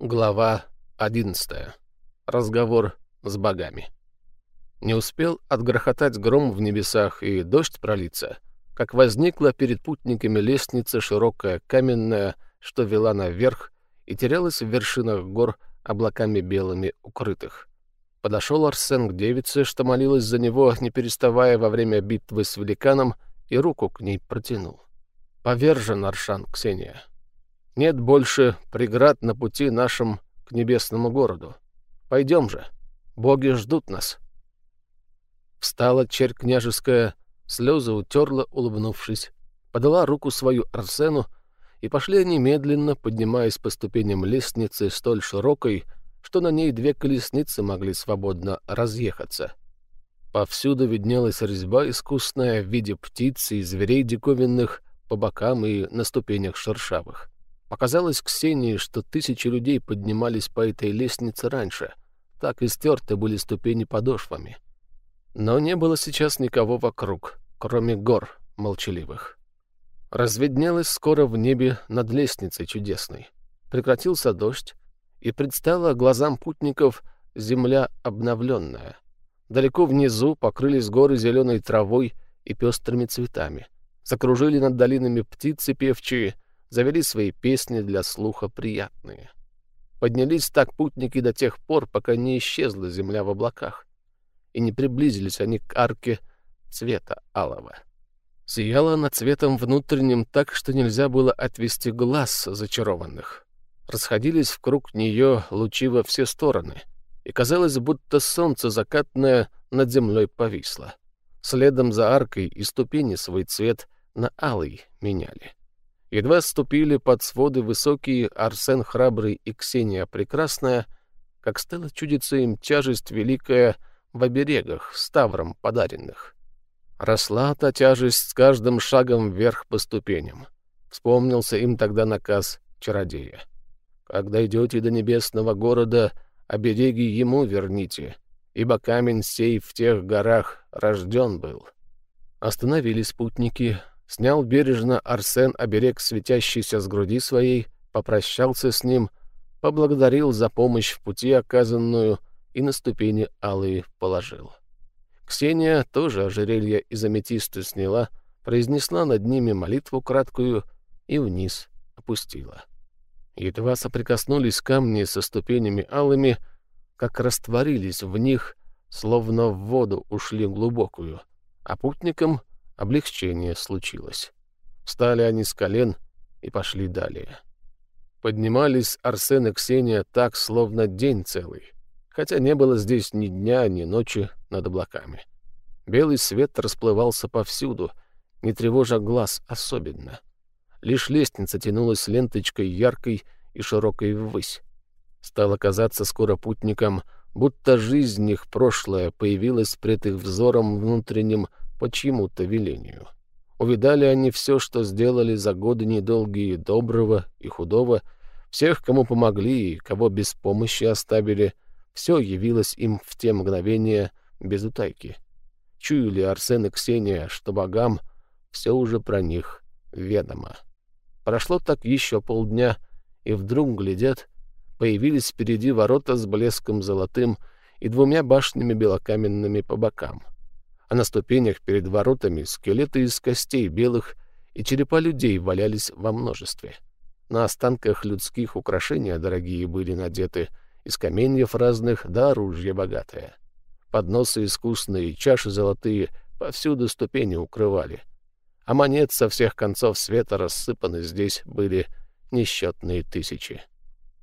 Глава 11. Разговор с богами. Не успел отгрохотать гром в небесах и дождь пролиться, как возникла перед путниками лестница широкая, каменная, что вела наверх и терялась в вершинах гор облаками белыми укрытых. Подошел Арсен к девице, что молилась за него, не переставая во время битвы с великаном, и руку к ней протянул. «Повержен, Аршан, Ксения. Нет больше преград на пути нашим к небесному городу. Пойдем же, боги ждут нас». Встала черь княжеская, слезы утерла, улыбнувшись, подала руку свою Арсену, и пошли они медленно, поднимаясь по ступеням лестницы столь широкой, что на ней две колесницы могли свободно разъехаться. Повсюду виднелась резьба искусная в виде птиц и зверей диковинных по бокам и на ступенях шершавых. Показалось Ксении, что тысячи людей поднимались по этой лестнице раньше, так и стерты были ступени подошвами. Но не было сейчас никого вокруг, кроме гор молчаливых. Разведнелось скоро в небе над лестницей чудесной. Прекратился дождь, и предстала глазам путников земля обновленная. Далеко внизу покрылись горы зеленой травой и пестрыми цветами. Закружили над долинами птицы певчие, завели свои песни для слуха приятные. Поднялись так путники до тех пор, пока не исчезла земля в облаках, и не приблизились они к арке цвета алого. Сияла она цветом внутренним так, что нельзя было отвести глаз зачарованных. Расходились в круг нее лучи во все стороны, и казалось, будто солнце закатное над землей повисло. Следом за аркой и ступени свой цвет на алый меняли. Едва ступили под своды высокие Арсен Храбрый и Ксения Прекрасная, как стала чудиться им тяжесть великая в оберегах, ставром подаренных. Росла та тяжесть с каждым шагом вверх по ступеням. Вспомнился им тогда наказ чародея. «Когда идете до небесного города, обереги ему верните, ибо камень сей в тех горах рожден был». Остановились путники, снял бережно Арсен оберег светящийся с груди своей, попрощался с ним, поблагодарил за помощь в пути оказанную и на ступени алые положил. Ксения тоже ожерелье из аметиста сняла, произнесла над ними молитву краткую и вниз опустила. Едва соприкоснулись камни со ступенями алыми, как растворились в них, словно в воду ушли глубокую, а путникам облегчение случилось. Встали они с колен и пошли далее. Поднимались Арсен и Ксения так, словно день целый хотя не было здесь ни дня, ни ночи над облаками. Белый свет расплывался повсюду, не тревожа глаз особенно. Лишь лестница тянулась ленточкой яркой и широкой ввысь. Стало казаться скоро путникам, будто жизнь их прошлая появилась пред их взором внутренним по чьему-то велению. Увидали они все, что сделали за годы недолгие доброго и худого, всех, кому помогли и кого без помощи оставили — все явилось им в те мгновения без утайки. Чуяли Арсен и Ксения, что богам все уже про них ведомо. Прошло так еще полдня, и вдруг, глядят, появились впереди ворота с блеском золотым и двумя башнями белокаменными по бокам. А на ступенях перед воротами скелеты из костей белых и черепа людей валялись во множестве. На останках людских украшения дорогие были надеты — из каменьев разных да оружие богатое. Подносы искусные, чаши золотые повсюду ступени укрывали. А монет со всех концов света рассыпаны здесь были несчетные тысячи.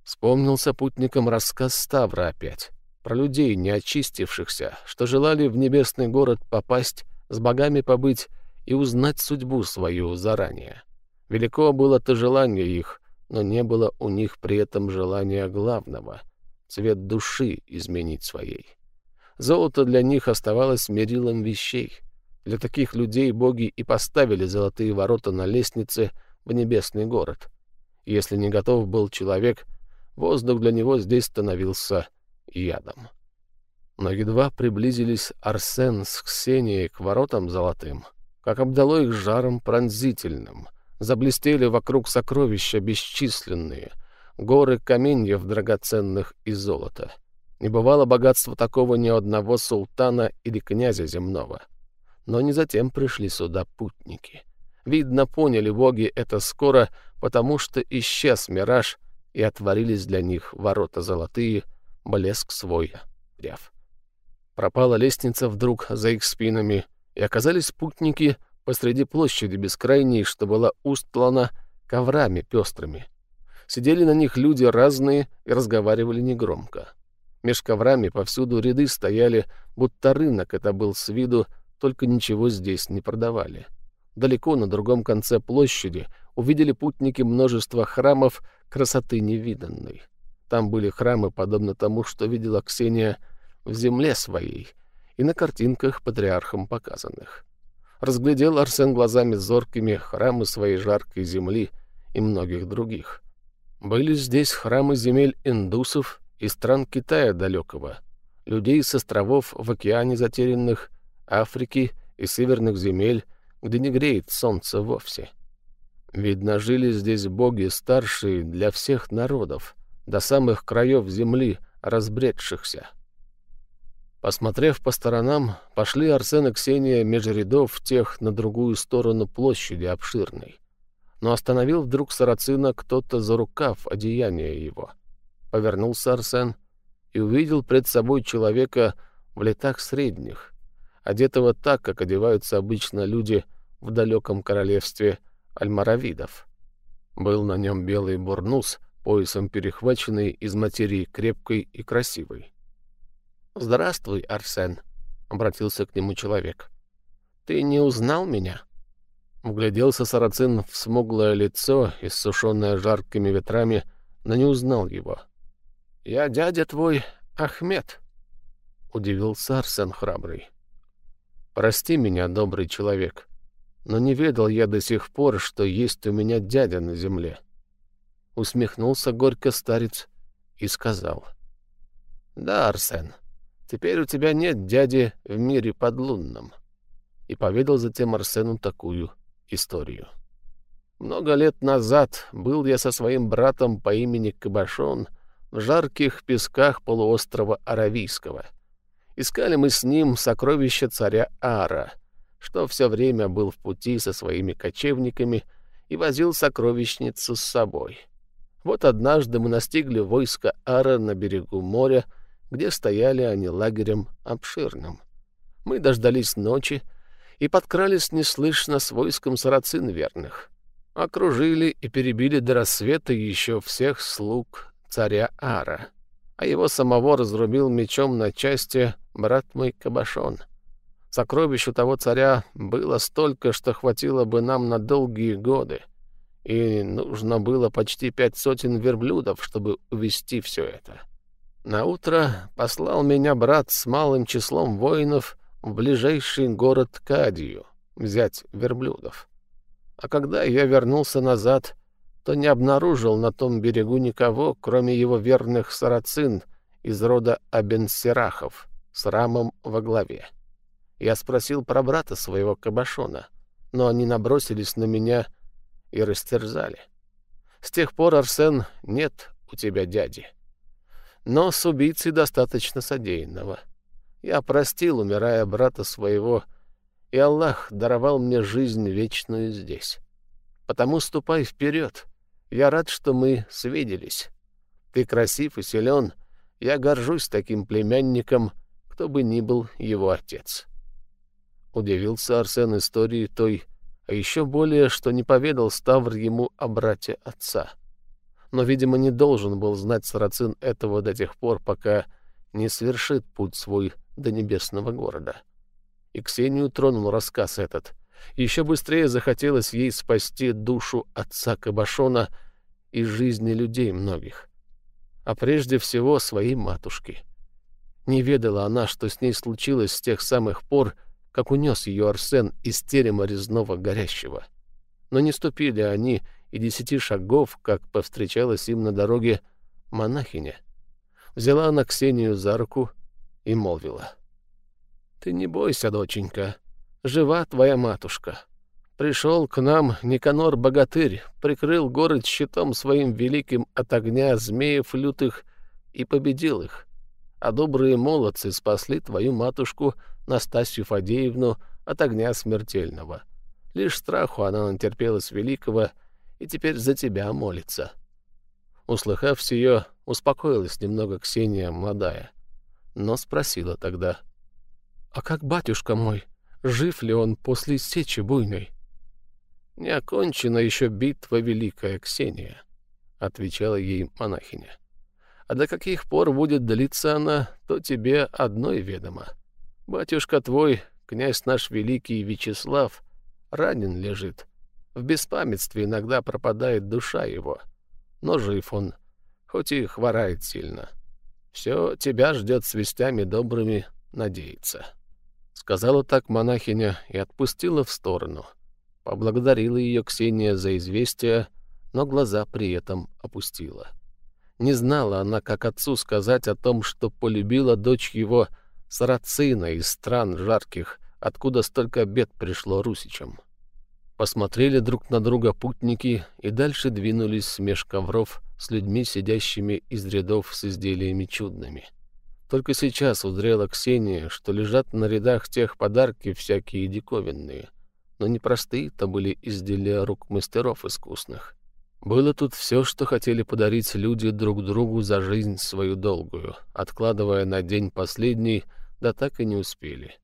Вспомнился путникам рассказ Ставра опять, про людей, не очистившихся, что желали в небесный город попасть, с богами побыть и узнать судьбу свою заранее. Велико было то желание их, но не было у них при этом желания главного — цвет души изменить своей. Золото для них оставалось мерилом вещей. Для таких людей боги и поставили золотые ворота на лестнице в небесный город. Если не готов был человек, воздух для него здесь становился ядом. Но едва приблизились Арсен с Ксенией к воротам золотым, как обдало их жаром пронзительным. Заблестели вокруг сокровища бесчисленные — горы каменьев драгоценных и золота. Не бывало богатства такого ни одного султана или князя земного. Но не затем пришли сюда путники. Видно, поняли боги это скоро, потому что исчез мираж, и отворились для них ворота золотые, блеск свой ряв. Пропала лестница вдруг за их спинами, и оказались путники посреди площади бескрайней, что была устлана коврами пестрыми. Сидели на них люди разные и разговаривали негромко. Меж коврами повсюду ряды стояли, будто рынок это был с виду, только ничего здесь не продавали. Далеко на другом конце площади увидели путники множество храмов красоты невиданной. Там были храмы, подобно тому, что видела Ксения в земле своей и на картинках патриархом показанных. Разглядел Арсен глазами зоркими храмы своей жаркой земли и многих других. Были здесь храмы земель индусов и стран Китая далекого, людей с островов в океане затерянных, Африки и северных земель, где не греет солнце вовсе. Видно, жили здесь боги старшие для всех народов, до самых краев земли, разбредшихся. Посмотрев по сторонам, пошли Арсен и Ксения меж рядов тех на другую сторону площади обширной. Но остановил вдруг Сарацина кто-то за рукав одеяния его. Повернулся Арсен и увидел пред собой человека в летах средних, одетого так, как одеваются обычно люди в далеком королевстве альмаравидов. Был на нем белый бурнус, поясом перехваченный из материи крепкой и красивой. «Здравствуй, Арсен», — обратился к нему человек. «Ты не узнал меня?» Вгляделся Сарацин в смуглое лицо, иссушенное жаркими ветрами, но не узнал его. «Я дядя твой, Ахмед», — удивился Арсен храбрый. «Прости меня, добрый человек, но не ведал я до сих пор, что есть у меня дядя на земле». Усмехнулся горько старец и сказал. «Да, Арсен, — Теперь у тебя нет дяди в мире подлунном. И поведал затем Арсену такую историю. Много лет назад был я со своим братом по имени Кабашон в жарких песках полуострова Аравийского. Искали мы с ним сокровища царя Ара, что все время был в пути со своими кочевниками и возил сокровищницу с собой. Вот однажды мы настигли войско Ара на берегу моря, где стояли они лагерем обширным. Мы дождались ночи и подкрались неслышно с войском сарацин верных. Окружили и перебили до рассвета еще всех слуг царя Ара, а его самого разрубил мечом на части брат мой Кабашон. Сокровищ у того царя было столько, что хватило бы нам на долгие годы, и нужно было почти пять сотен верблюдов, чтобы увести все это. На утро послал меня брат с малым числом воинов в ближайший город Кадию взять верблюдов. А когда я вернулся назад, то не обнаружил на том берегу никого, кроме его верных сарацин из рода Абенсерахов с рамом во главе. Я спросил про брата своего Кабашона, но они набросились на меня и растерзали. С тех пор, Арсен, нет у тебя дяди. Но с убийцей достаточно содеянного. Я простил, умирая брата своего, и Аллах даровал мне жизнь вечную здесь. Потому ступай вперед. Я рад, что мы свиделись. Ты красив и силен. Я горжусь таким племянником, кто бы ни был его отец. Удивился Арсен истории той, а еще более, что не поведал Ставр ему о брате отца но, видимо, не должен был знать Сарацин этого до тех пор, пока не свершит путь свой до небесного города. И Ксению тронул рассказ этот. Еще быстрее захотелось ей спасти душу отца Кабашона и жизни людей многих. А прежде всего своей матушки. Не ведала она, что с ней случилось с тех самых пор, как унес ее Арсен из терема резного горящего. Но не ступили они и десяти шагов, как повстречалась им на дороге монахиня. Взяла она Ксению за руку и молвила. — Ты не бойся, доченька, жива твоя матушка. Пришел к нам Никанор-богатырь, прикрыл город щитом своим великим от огня змеев лютых и победил их. А добрые молодцы спасли твою матушку Настасью Фадеевну от огня смертельного. Лишь страху она натерпелась великого и теперь за тебя молится. Услыхав сие, успокоилась немного Ксения молодая, но спросила тогда, «А как батюшка мой, жив ли он после сечи буйной?» «Не окончена еще битва великая, Ксения», — отвечала ей монахиня. «А до каких пор будет длиться она, то тебе одной ведомо. Батюшка твой, князь наш великий Вячеслав, ранен лежит. В беспамятстве иногда пропадает душа его. Но жив он, хоть и хворает сильно. Все тебя ждет с вестями добрыми, надеется». Сказала так монахиня и отпустила в сторону — Поблагодарила ее Ксения за известие, но глаза при этом опустила. Не знала она, как отцу сказать о том, что полюбила дочь его сарацина из стран жарких, откуда столько бед пришло русичам. Посмотрели друг на друга путники и дальше двинулись с меж ковров с людьми, сидящими из рядов с изделиями чудными. Только сейчас узрела Ксения, что лежат на рядах тех подарки всякие диковинные но не простые-то были изделия рук мастеров искусных. Было тут все, что хотели подарить люди друг другу за жизнь свою долгую, откладывая на день последний, да так и не успели.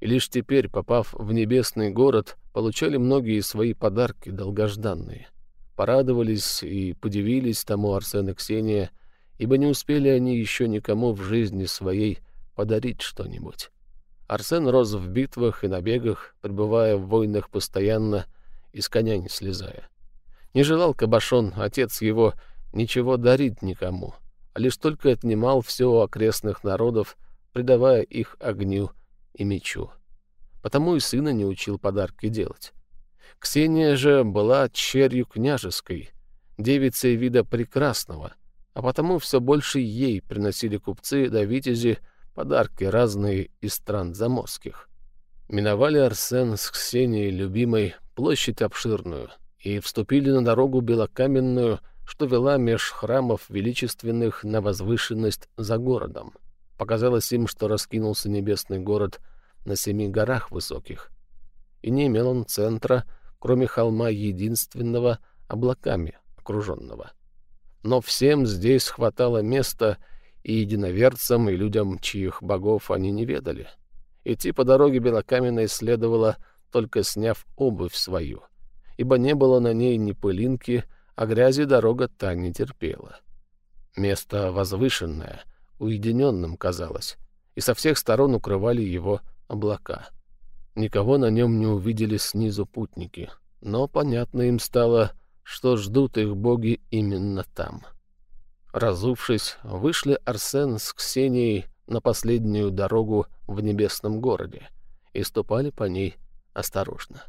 И лишь теперь, попав в небесный город, получали многие свои подарки долгожданные. Порадовались и подивились тому Арсен и Ксения, ибо не успели они еще никому в жизни своей подарить что-нибудь. Арсен рос в битвах и набегах, пребывая в войнах постоянно и с коня не слезая. Не желал Кабашон, отец его, ничего дарить никому, а лишь только отнимал все у окрестных народов, предавая их огню и мечу. Потому и сына не учил подарки делать. Ксения же была черью княжеской, девицей вида прекрасного, а потому все больше ей приносили купцы да витязи, подарки разные из стран заморских. Миновали Арсен с Ксенией любимой площадь обширную и вступили на дорогу белокаменную, что вела меж храмов величественных на возвышенность за городом. Показалось им, что раскинулся небесный город на семи горах высоких. И не имел он центра, кроме холма единственного, облаками окруженного. Но всем здесь хватало места — и единоверцам, и людям, чьих богов они не ведали. Идти по дороге белокаменной следовало, только сняв обувь свою, ибо не было на ней ни пылинки, а грязи дорога та не терпела. Место возвышенное, уединенным казалось, и со всех сторон укрывали его облака. Никого на нем не увидели снизу путники, но понятно им стало, что ждут их боги именно там. — Разувшись, вышли Арсен с Ксенией на последнюю дорогу в небесном городе и ступали по ней осторожно.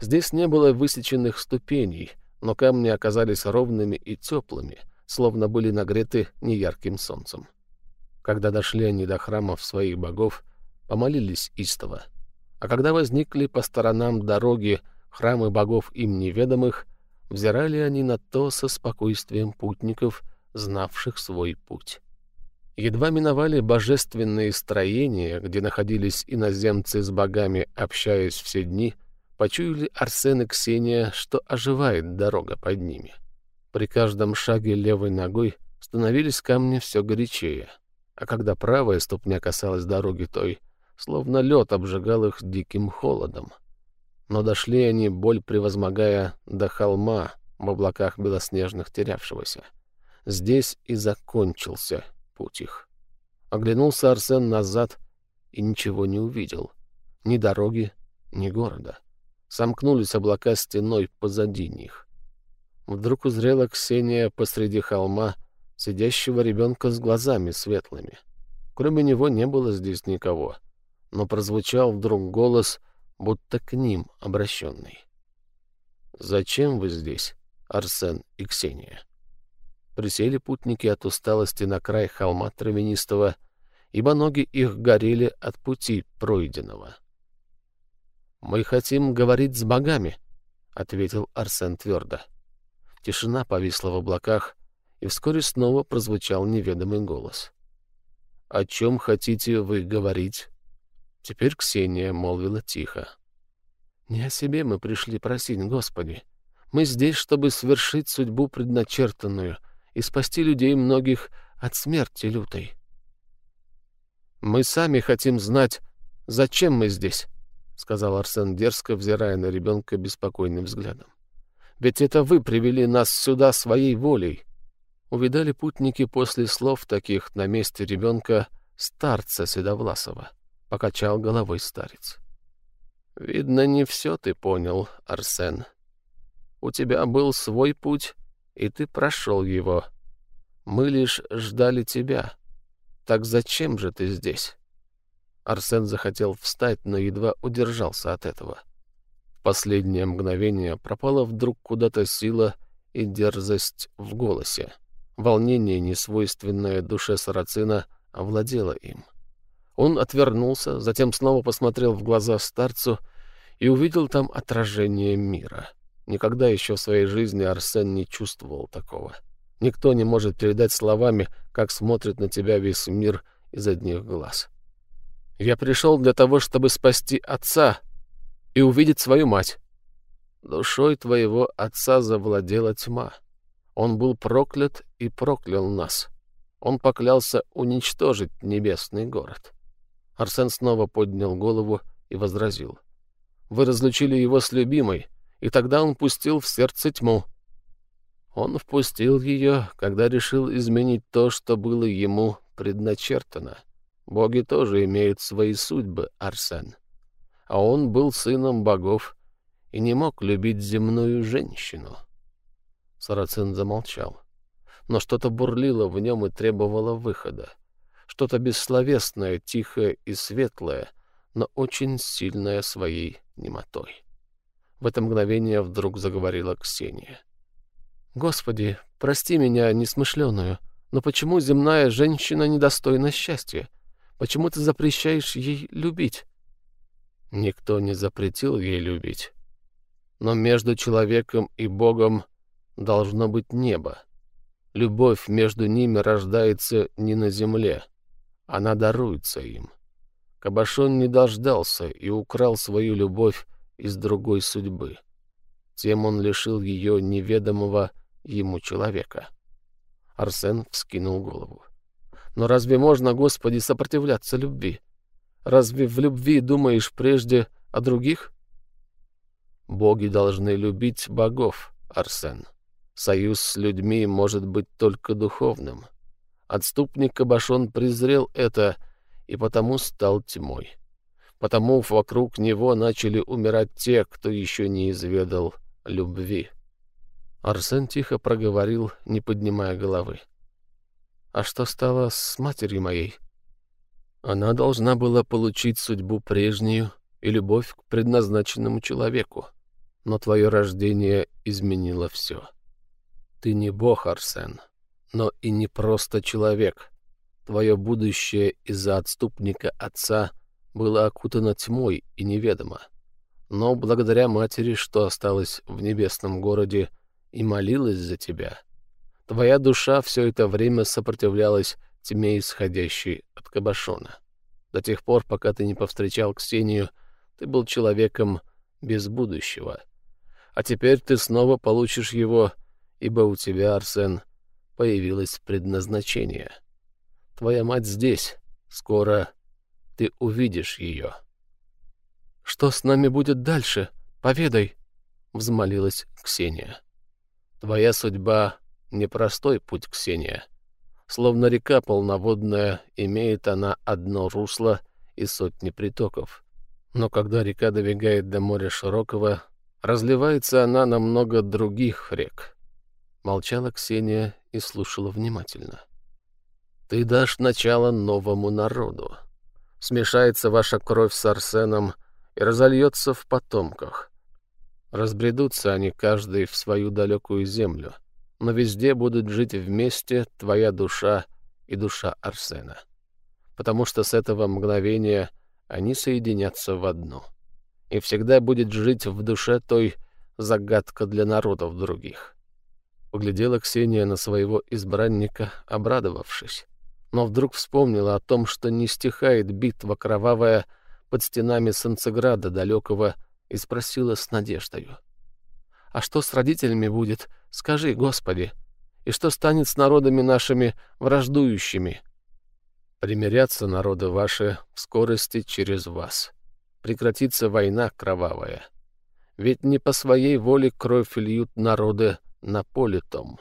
Здесь не было высеченных ступеней, но камни оказались ровными и теплыми, словно были нагреты неярким солнцем. Когда дошли они до храмов своих богов, помолились истово. А когда возникли по сторонам дороги храмы богов им неведомых, взирали они на то со спокойствием путников — знавших свой путь. Едва миновали божественные строения, где находились иноземцы с богами, общаясь все дни, почуяли Арсен и Ксения, что оживает дорога под ними. При каждом шаге левой ногой становились камни все горячее, а когда правая ступня касалась дороги той, словно лед обжигал их диким холодом. Но дошли они, боль превозмогая, до холма в облаках белоснежных терявшегося. Здесь и закончился путь их. Оглянулся Арсен назад и ничего не увидел. Ни дороги, ни города. Сомкнулись облака стеной позади них. Вдруг узрела Ксения посреди холма сидящего ребенка с глазами светлыми. Кроме него не было здесь никого, но прозвучал вдруг голос, будто к ним обращенный. «Зачем вы здесь, Арсен и Ксения?» Присели путники от усталости на край холма травянистого, ибо ноги их горели от пути пройденного. Мы хотим говорить с богами, ответил Арсен твердо. Тишина повисла в облаках, и вскоре снова прозвучал неведомый голос. «О чем хотите вы говорить?» Теперь Ксения молвила тихо. «Не о себе мы пришли просить, Господи. Мы здесь, чтобы свершить судьбу предначертанную и спасти людей многих от смерти лютой. Мы сами хотим знать, зачем мы здесь, — сказал Арсен дерзко, взирая на ребенка беспокойным взглядом. «Ведь это вы привели нас сюда своей волей». Увидали путники после слов таких на месте ребенка старца Седовласова. Покачал головой старец. «Видно, не все ты понял, Арсен. У тебя был свой путь, и ты прошел его. Мы лишь ждали тебя. Так зачем же ты здесь?» Арсен захотел встать, но едва удержался от этого. В последнее мгновение пропала вдруг куда-то сила и дерзость в голосе. Волнение, несвойственное душе Сарацина, овладело им. Он отвернулся, затем снова посмотрел в глаза старцу и увидел там отражение мира. Никогда еще в своей жизни Арсен не чувствовал такого. Никто не может передать словами, как смотрит на тебя весь мир из одних глаз. Я пришел для того, чтобы спасти отца и увидеть свою мать. Душой твоего отца завладела тьма. Он был проклят и проклял нас. Он поклялся уничтожить небесный город. Арсен снова поднял голову и возразил. Вы разлучили его с любимой, и тогда он пустил в сердце тьму. Он впустил ее, когда решил изменить то, что было ему предначертано. Боги тоже имеют свои судьбы, Арсен. А он был сыном богов и не мог любить земную женщину. Сарацин замолчал. Но что-то бурлило в нем и требовало выхода. Что-то бессловесное, тихое и светлое, но очень сильное своей немотой. В это мгновение вдруг заговорила Ксения. «Господи, прости меня, несмышленую, но почему земная женщина недостойна счастья? Почему ты запрещаешь ей любить? Никто не запретил ей любить. Но между человеком и Богом должно быть небо. Любовь между ними рождается не на земле. Она даруется им. Кабашон не дождался и украл свою любовь из другой судьбы. Тем он лишил ее неведомого ему человека. Арсен вскинул голову. Но разве можно, Господи, сопротивляться любви? Разве в любви думаешь прежде о других? Боги должны любить богов, Арсен. Союз с людьми может быть только духовным. Отступник Кабашон презрел это и потому стал тьмой. Потому вокруг него начали умирать те, кто еще не изведал любви. Арсен тихо проговорил, не поднимая головы. — а что стало с матерью моей? Она должна была получить судьбу прежнюю и любовь к предназначенному человеку. Но твое рождение изменило все. Ты не бог, Арсен, но и не просто человек. Твое будущее из-за отступника отца было окутано тьмой и неведомо. Но благодаря матери, что осталась в небесном городе и молилась за тебя — Твоя душа все это время сопротивлялась тьме, исходящей от Кабашона. До тех пор, пока ты не повстречал Ксению, ты был человеком без будущего. А теперь ты снова получишь его, ибо у тебя, Арсен, появилось предназначение. Твоя мать здесь. Скоро ты увидишь ее. «Что с нами будет дальше? Поведай!» — взмолилась Ксения. «Твоя судьба непростой путь, Ксения. Словно река полноводная, имеет она одно русло и сотни притоков. Но когда река добегает до моря широкого, разливается она на много других рек. Молчала Ксения и слушала внимательно. «Ты дашь начало новому народу. Смешается ваша кровь с Арсеном и разольется в потомках. Разбредутся они каждый в свою далекую землю но везде будут жить вместе твоя душа и душа Арсена. Потому что с этого мгновения они соединятся в одно. и всегда будет жить в душе той загадка для народов других. Поглядела Ксения на своего избранника, обрадовавшись, но вдруг вспомнила о том, что не стихает битва кровавая под стенами Санцеграда далекого, и спросила с надеждою. «А что с родителями будет? Скажи, Господи!» и что станет с народами нашими враждующими? Примирятся народы ваши в скорости через вас. Прекратится война кровавая. Ведь не по своей воле кровь льют народы на поле том.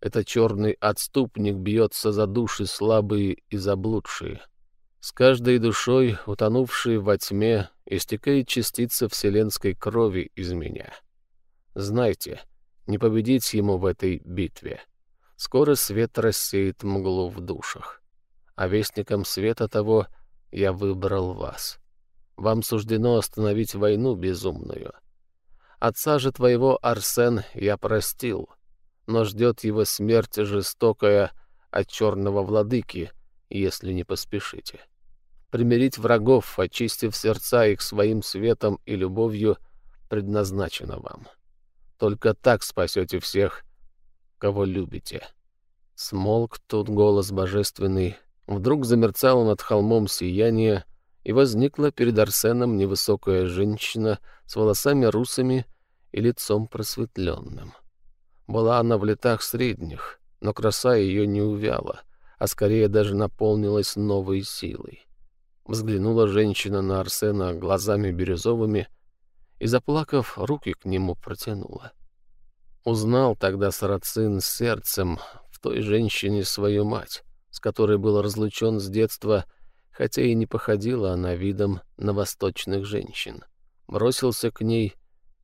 Это черный отступник бьется за души слабые и заблудшие. С каждой душой, утонувшей во тьме, истекает частица вселенской крови из меня. Знайте, не победить ему в этой битве. Скоро свет рассеет мглу в душах. А вестником света того я выбрал вас. Вам суждено остановить войну безумную. Отца же твоего, Арсен, я простил, но ждет его смерть жестокая от черного владыки, если не поспешите. Примирить врагов, очистив сердца их своим светом и любовью, предназначено вам. Только так спасете всех, кого любите. Смолк тут голос божественный. Вдруг замерцало над холмом сияние, и возникла перед Арсеном невысокая женщина с волосами русыми и лицом просветленным. Была она в летах средних, но краса ее не увяла, а скорее даже наполнилась новой силой. Взглянула женщина на Арсена глазами бирюзовыми и, заплакав, руки к нему протянула. Узнал тогда Сарацин сердцем в той женщине свою мать, с которой был разлучен с детства, хотя и не походила она видом на восточных женщин. Бросился к ней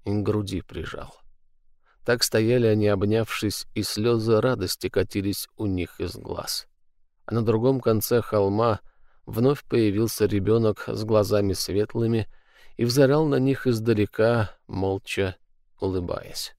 и к груди прижал. Так стояли они, обнявшись, и слезы радости катились у них из глаз. А на другом конце холма вновь появился ребенок с глазами светлыми и взирал на них издалека, молча улыбаясь.